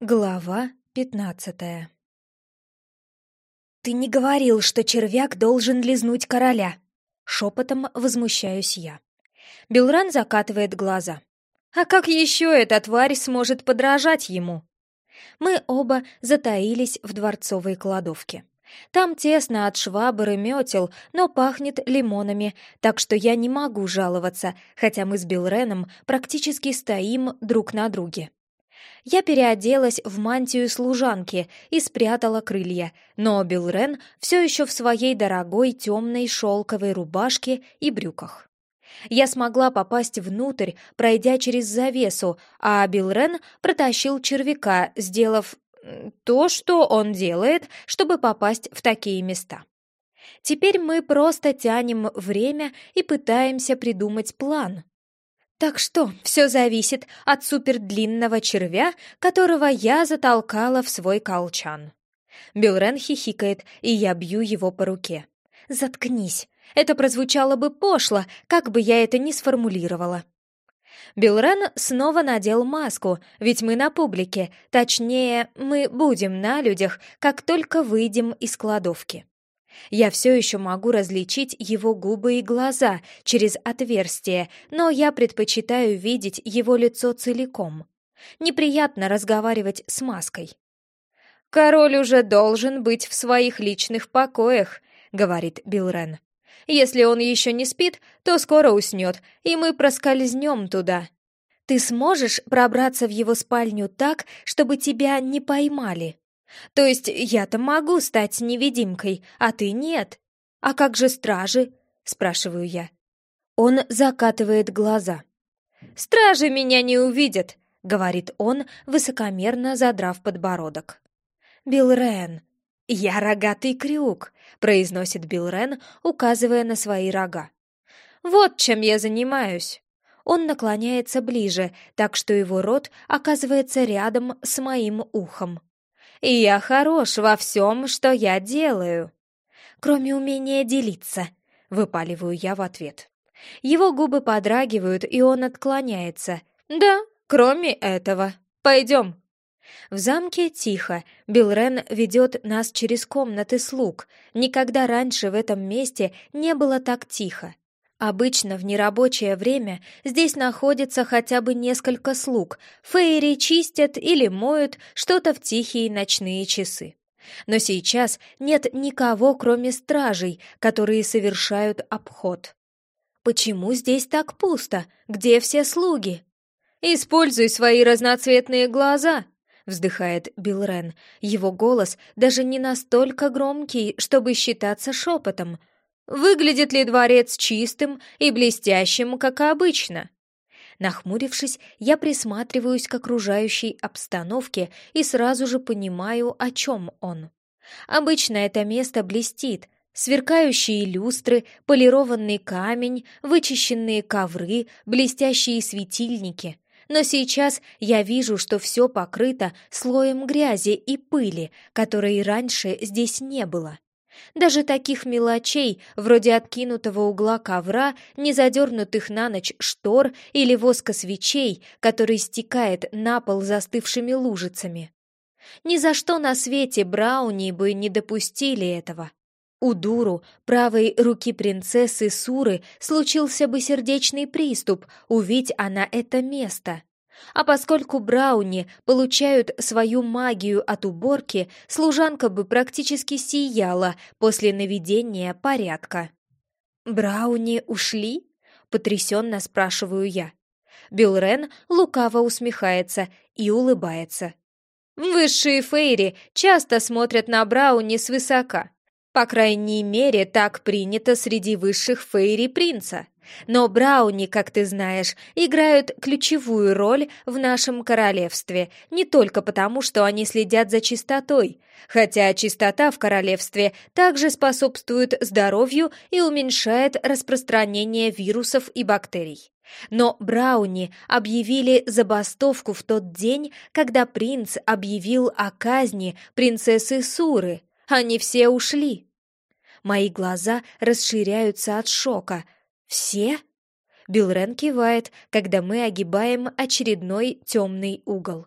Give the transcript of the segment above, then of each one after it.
Глава пятнадцатая «Ты не говорил, что червяк должен лизнуть короля!» Шепотом возмущаюсь я. Белран закатывает глаза. «А как еще эта тварь сможет подражать ему?» Мы оба затаились в дворцовой кладовке. Там тесно от швабры метел, но пахнет лимонами, так что я не могу жаловаться, хотя мы с Билреном практически стоим друг на друге. Я переоделась в мантию служанки и спрятала крылья, но Билрен все еще в своей дорогой темной шелковой рубашке и брюках. Я смогла попасть внутрь, пройдя через завесу, а Билрен протащил червяка, сделав то, что он делает, чтобы попасть в такие места. Теперь мы просто тянем время и пытаемся придумать план, так что все зависит от супердлинного червя, которого я затолкала в свой колчан. Билрен хихикает, и я бью его по руке. «Заткнись!» Это прозвучало бы пошло, как бы я это ни сформулировала. Билрен снова надел маску, ведь мы на публике, точнее, мы будем на людях, как только выйдем из кладовки. Я все еще могу различить его губы и глаза через отверстие, но я предпочитаю видеть его лицо целиком. Неприятно разговаривать с маской. «Король уже должен быть в своих личных покоях», — говорит Билрен. «Если он еще не спит, то скоро уснет, и мы проскользнем туда. Ты сможешь пробраться в его спальню так, чтобы тебя не поймали?» То есть я-то могу стать невидимкой, а ты нет. А как же стражи? Спрашиваю я. Он закатывает глаза. Стражи меня не увидят, говорит он, высокомерно задрав подбородок. Билл Рен. Я рогатый крюк, произносит Билл Рен, указывая на свои рога. Вот чем я занимаюсь. Он наклоняется ближе, так что его рот оказывается рядом с моим ухом и я хорош во всем, что я делаю. Кроме умения делиться, выпаливаю я в ответ. Его губы подрагивают, и он отклоняется. Да, кроме этого. Пойдем. В замке тихо. Билрен ведет нас через комнаты слуг. Никогда раньше в этом месте не было так тихо. Обычно в нерабочее время здесь находится хотя бы несколько слуг. Фейри чистят или моют что-то в тихие ночные часы. Но сейчас нет никого, кроме стражей, которые совершают обход. Почему здесь так пусто? Где все слуги? Используй свои разноцветные глаза, вздыхает Билрен. Его голос даже не настолько громкий, чтобы считаться шепотом. Выглядит ли дворец чистым и блестящим, как обычно? Нахмурившись, я присматриваюсь к окружающей обстановке и сразу же понимаю, о чем он. Обычно это место блестит. Сверкающие люстры, полированный камень, вычищенные ковры, блестящие светильники. Но сейчас я вижу, что все покрыто слоем грязи и пыли, которой раньше здесь не было. Даже таких мелочей, вроде откинутого угла ковра, не задернутых на ночь штор или воска свечей, который стекает на пол застывшими лужицами. Ни за что на свете Брауни бы не допустили этого. У Дуру, правой руки принцессы Суры, случился бы сердечный приступ, увидь она это место. А поскольку брауни получают свою магию от уборки, служанка бы практически сияла после наведения порядка. «Брауни ушли?» — потрясенно спрашиваю я. Билрен лукаво усмехается и улыбается. «Высшие фейри часто смотрят на Брауни свысока. По крайней мере, так принято среди высших фейри принца. Но брауни, как ты знаешь, играют ключевую роль в нашем королевстве, не только потому, что они следят за чистотой, хотя чистота в королевстве также способствует здоровью и уменьшает распространение вирусов и бактерий. Но Брауни объявили забастовку в тот день, когда принц объявил о казни принцессы Суры. Они все ушли. Мои глаза расширяются от шока — «Все?» Билрен кивает, когда мы огибаем очередной темный угол.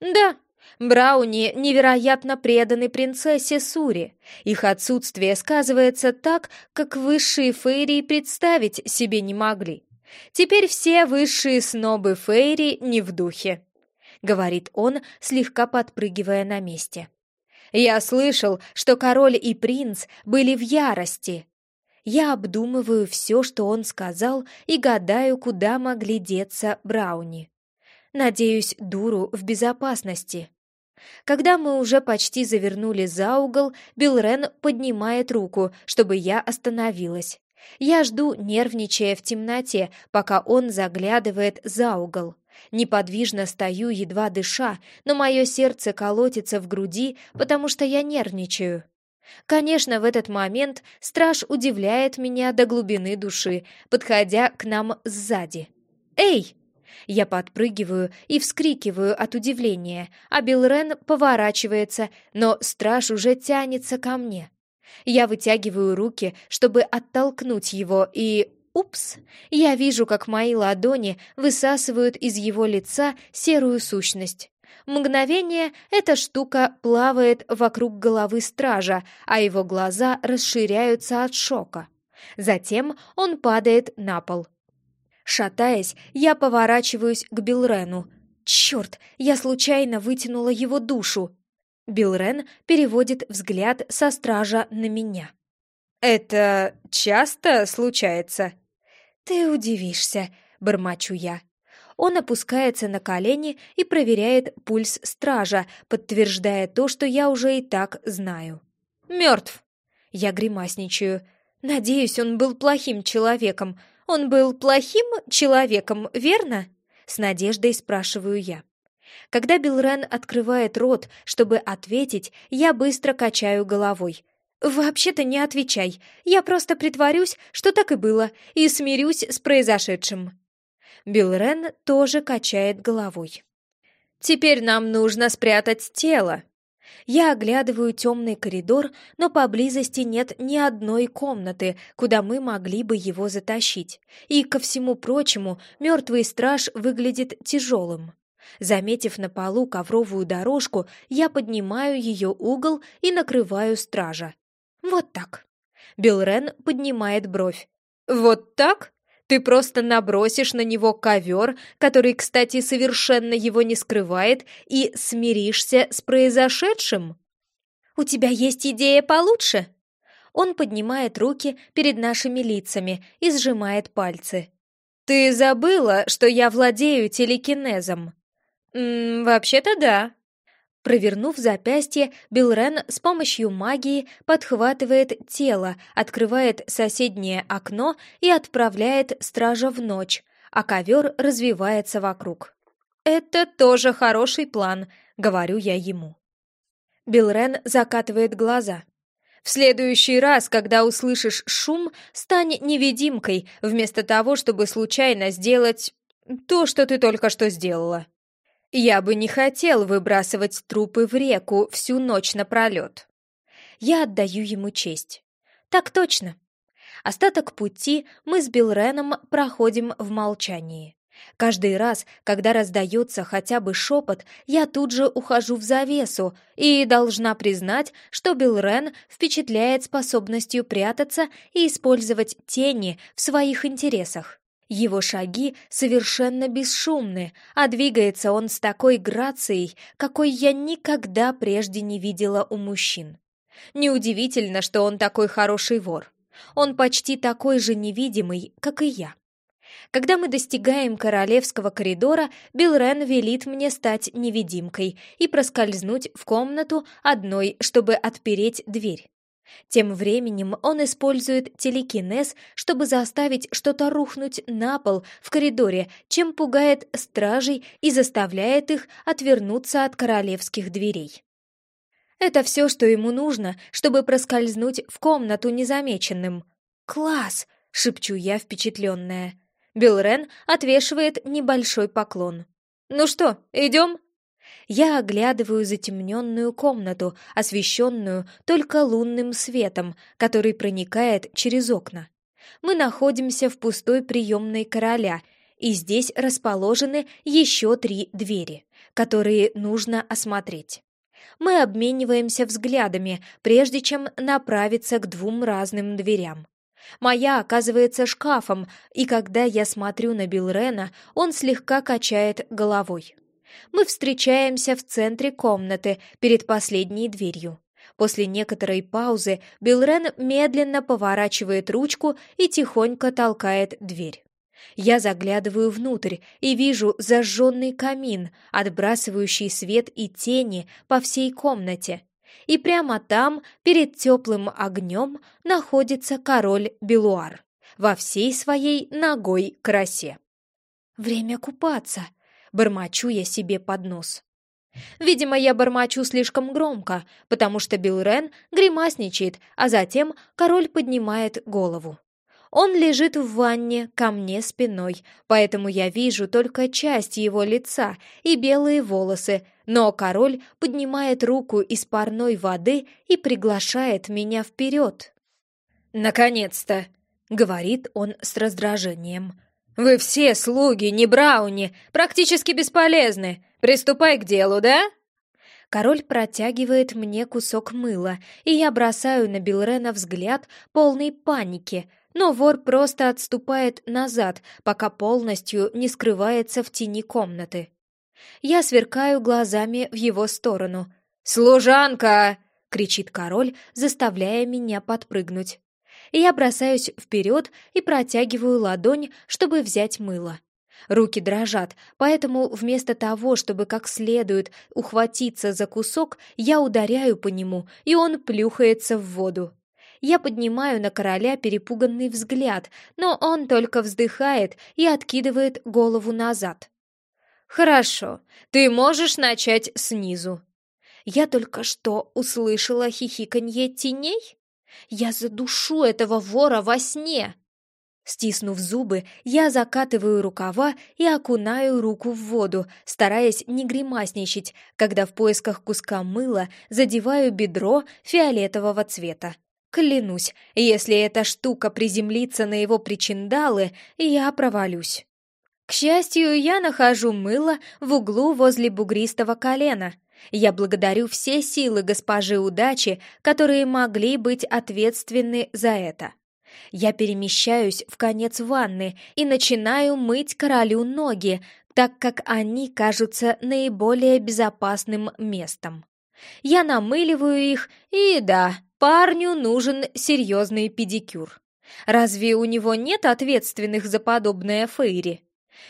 «Да, Брауни невероятно преданы принцессе Сури. Их отсутствие сказывается так, как высшие фейри представить себе не могли. Теперь все высшие снобы фейри не в духе», — говорит он, слегка подпрыгивая на месте. «Я слышал, что король и принц были в ярости». Я обдумываю все, что он сказал, и гадаю, куда могли деться Брауни. Надеюсь, дуру в безопасности. Когда мы уже почти завернули за угол, Билрен поднимает руку, чтобы я остановилась. Я жду, нервничая в темноте, пока он заглядывает за угол. Неподвижно стою, едва дыша, но мое сердце колотится в груди, потому что я нервничаю. Конечно, в этот момент страж удивляет меня до глубины души, подходя к нам сзади. «Эй!» Я подпрыгиваю и вскрикиваю от удивления, а Билрен поворачивается, но страж уже тянется ко мне. Я вытягиваю руки, чтобы оттолкнуть его, и... Упс! Я вижу, как мои ладони высасывают из его лица серую сущность. Мгновение эта штука плавает вокруг головы стража, а его глаза расширяются от шока. Затем он падает на пол. Шатаясь, я поворачиваюсь к Билрену. Черт, я случайно вытянула его душу. Билрен переводит взгляд со стража на меня. «Это часто случается?» «Ты удивишься», — бормочу я. Он опускается на колени и проверяет пульс стража, подтверждая то, что я уже и так знаю. «Мертв!» Я гримасничаю. «Надеюсь, он был плохим человеком. Он был плохим человеком, верно?» С надеждой спрашиваю я. Когда Билрен открывает рот, чтобы ответить, я быстро качаю головой. «Вообще-то не отвечай. Я просто притворюсь, что так и было, и смирюсь с произошедшим». Билрен тоже качает головой. «Теперь нам нужно спрятать тело». Я оглядываю темный коридор, но поблизости нет ни одной комнаты, куда мы могли бы его затащить. И, ко всему прочему, мертвый страж выглядит тяжелым. Заметив на полу ковровую дорожку, я поднимаю ее угол и накрываю стража. Вот так. Билрен поднимает бровь. Вот так? Ты просто набросишь на него ковер, который, кстати, совершенно его не скрывает, и смиришься с произошедшим? У тебя есть идея получше? Он поднимает руки перед нашими лицами и сжимает пальцы. «Ты забыла, что я владею телекинезом?» «М «Вообще-то да». Провернув запястье, Билрен с помощью магии подхватывает тело, открывает соседнее окно и отправляет стража в ночь, а ковер развивается вокруг. «Это тоже хороший план», — говорю я ему. Билрен закатывает глаза. «В следующий раз, когда услышишь шум, стань невидимкой, вместо того, чтобы случайно сделать то, что ты только что сделала». Я бы не хотел выбрасывать трупы в реку всю ночь напролет. Я отдаю ему честь. Так точно. Остаток пути мы с Билреном проходим в молчании. Каждый раз, когда раздается хотя бы шепот, я тут же ухожу в завесу и должна признать, что Билрен впечатляет способностью прятаться и использовать тени в своих интересах. Его шаги совершенно бесшумны, а двигается он с такой грацией, какой я никогда прежде не видела у мужчин. Неудивительно, что он такой хороший вор. Он почти такой же невидимый, как и я. Когда мы достигаем королевского коридора, Билрен велит мне стать невидимкой и проскользнуть в комнату одной, чтобы отпереть дверь. Тем временем он использует телекинез, чтобы заставить что-то рухнуть на пол в коридоре, чем пугает стражей и заставляет их отвернуться от королевских дверей. Это все, что ему нужно, чтобы проскользнуть в комнату незамеченным. «Класс!» — шепчу я, впечатленная. Билрен отвешивает небольшой поклон. «Ну что, идем?» Я оглядываю затемненную комнату, освещенную только лунным светом, который проникает через окна. Мы находимся в пустой приемной короля, и здесь расположены еще три двери. которые нужно осмотреть. Мы обмениваемся взглядами, прежде чем направиться к двум разным дверям. Моя оказывается шкафом, и когда я смотрю на Билрена, он слегка качает головой. Мы встречаемся в центре комнаты, перед последней дверью. После некоторой паузы Билрен медленно поворачивает ручку и тихонько толкает дверь. Я заглядываю внутрь и вижу зажженный камин, отбрасывающий свет и тени по всей комнате. И прямо там, перед теплым огнем, находится король Белуар во всей своей ногой красе. «Время купаться», — бормочу я себе под нос. Видимо, я бормочу слишком громко, потому что Билл Рен гримасничает, а затем король поднимает голову. Он лежит в ванне ко мне спиной, поэтому я вижу только часть его лица и белые волосы, но король поднимает руку из парной воды и приглашает меня вперед. «Наконец-то!» — говорит он с раздражением. «Вы все слуги, не Брауни, практически бесполезны. Приступай к делу, да?» Король протягивает мне кусок мыла, и я бросаю на Билрена взгляд полной паники, но вор просто отступает назад, пока полностью не скрывается в тени комнаты. Я сверкаю глазами в его сторону. «Служанка!» — кричит король, заставляя меня подпрыгнуть. Я бросаюсь вперед и протягиваю ладонь, чтобы взять мыло. Руки дрожат, поэтому вместо того, чтобы как следует ухватиться за кусок, я ударяю по нему, и он плюхается в воду. Я поднимаю на короля перепуганный взгляд, но он только вздыхает и откидывает голову назад. «Хорошо, ты можешь начать снизу». Я только что услышала хихиканье теней? Я задушу этого вора во сне!» Стиснув зубы, я закатываю рукава и окунаю руку в воду, стараясь не гримасничать, когда в поисках куска мыла задеваю бедро фиолетового цвета. Клянусь, если эта штука приземлится на его причиндалы, я провалюсь. К счастью, я нахожу мыло в углу возле бугристого колена. Я благодарю все силы госпожи удачи, которые могли быть ответственны за это. Я перемещаюсь в конец ванны и начинаю мыть королю ноги, так как они кажутся наиболее безопасным местом. Я намыливаю их, и да, Парню нужен серьезный педикюр. Разве у него нет ответственных за подобное Фейри?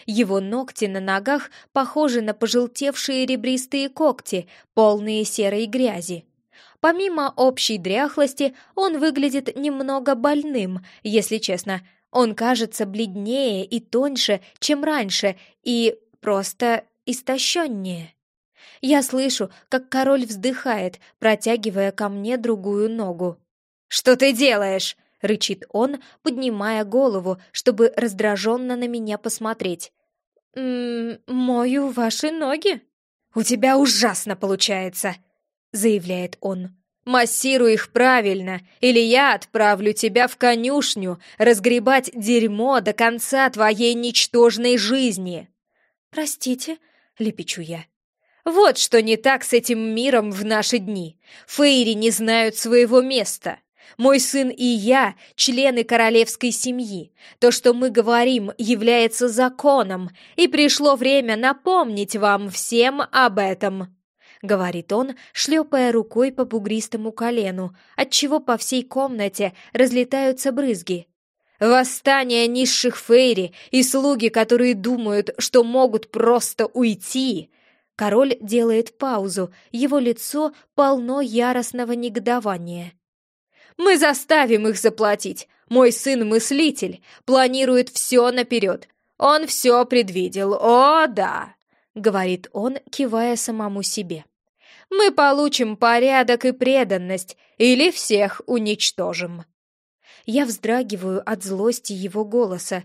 Его ногти на ногах похожи на пожелтевшие ребристые когти, полные серой грязи. Помимо общей дряхлости, он выглядит немного больным, если честно. Он кажется бледнее и тоньше, чем раньше, и просто истощеннее. Я слышу, как король вздыхает, протягивая ко мне другую ногу. «Что ты делаешь?» — рычит он, поднимая голову, чтобы раздраженно на меня посмотреть. «М -м, «Мою ваши ноги?» «У тебя ужасно получается!» — заявляет он. «Массируй их правильно, или я отправлю тебя в конюшню разгребать дерьмо до конца твоей ничтожной жизни!» «Простите», — лепечу я. Вот что не так с этим миром в наши дни. Фейри не знают своего места. Мой сын и я — члены королевской семьи. То, что мы говорим, является законом, и пришло время напомнить вам всем об этом», — говорит он, шлепая рукой по бугристому колену, отчего по всей комнате разлетаются брызги. «Восстание низших фейри и слуги, которые думают, что могут просто уйти, Король делает паузу, его лицо полно яростного негодования. «Мы заставим их заплатить! Мой сын-мыслитель планирует все наперед. Он все предвидел, о да!» — говорит он, кивая самому себе. «Мы получим порядок и преданность, или всех уничтожим!» Я вздрагиваю от злости его голоса.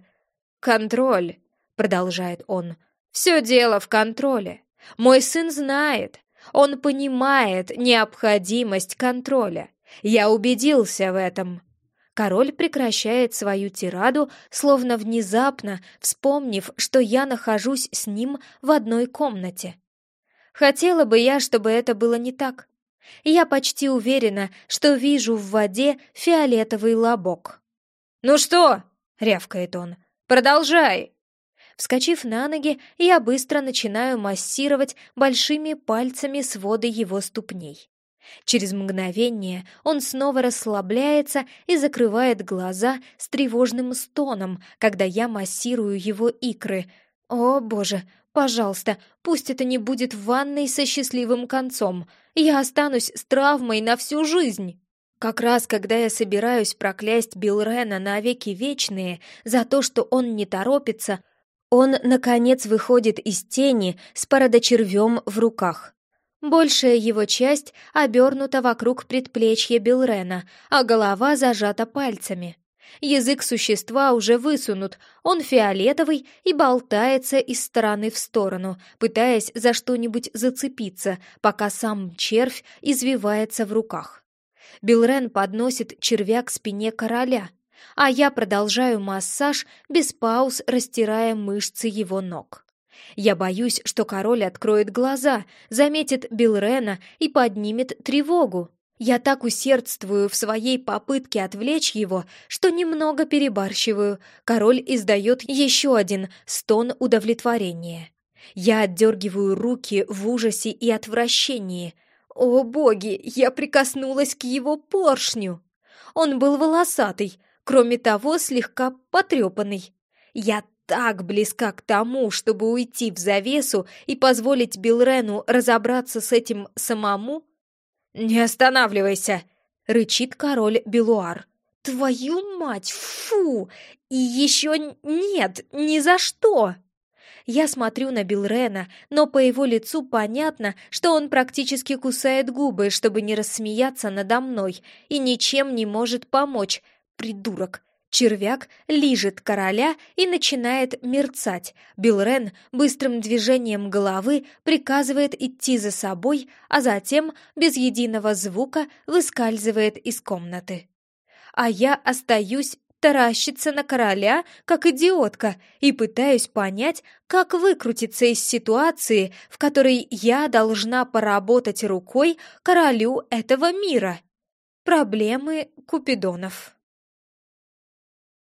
«Контроль!» — продолжает он. «Все дело в контроле. Мой сын знает, он понимает необходимость контроля. Я убедился в этом. Король прекращает свою тираду, словно внезапно вспомнив, что я нахожусь с ним в одной комнате. Хотела бы я, чтобы это было не так. Я почти уверена, что вижу в воде фиолетовый лобок. «Ну что?» — рявкает он. «Продолжай!» Вскочив на ноги, я быстро начинаю массировать большими пальцами своды его ступней. Через мгновение он снова расслабляется и закрывает глаза с тревожным стоном, когда я массирую его икры. О, боже, пожалуйста, пусть это не будет ванной со счастливым концом. Я останусь с травмой на всю жизнь. Как раз когда я собираюсь проклясть Билрена навеки вечные за то, что он не торопится, он, наконец, выходит из тени с пародочервем в руках. Большая его часть обернута вокруг предплечья Билрена, а голова зажата пальцами. Язык существа уже высунут, он фиолетовый и болтается из стороны в сторону, пытаясь за что-нибудь зацепиться, пока сам червь извивается в руках. Билрен подносит червя к спине короля, а я продолжаю массаж, без пауз растирая мышцы его ног. Я боюсь, что король откроет глаза, заметит Билрена и поднимет тревогу. Я так усердствую в своей попытке отвлечь его, что немного перебарщиваю. Король издает еще один стон удовлетворения. Я отдергиваю руки в ужасе и отвращении. О боги, я прикоснулась к его поршню! Он был волосатый, кроме того, слегка потрепанный. Я так близка к тому, чтобы уйти в завесу и позволить Билрену разобраться с этим самому, «Не останавливайся!» — рычит король Белуар. «Твою мать, фу! И еще нет, ни за что!» Я смотрю на Билрена, но по его лицу понятно, что он практически кусает губы, чтобы не рассмеяться надо мной, и ничем не может помочь. Придурок! Червяк лижет короля и начинает мерцать. Билрен быстрым движением головы приказывает идти за собой, а затем, без единого звука, выскальзывает из комнаты. А я остаюсь таращиться на короля, как идиотка, и пытаюсь понять, как выкрутиться из ситуации, в которой я должна поработать рукой королю этого мира. Проблемы Купидонов.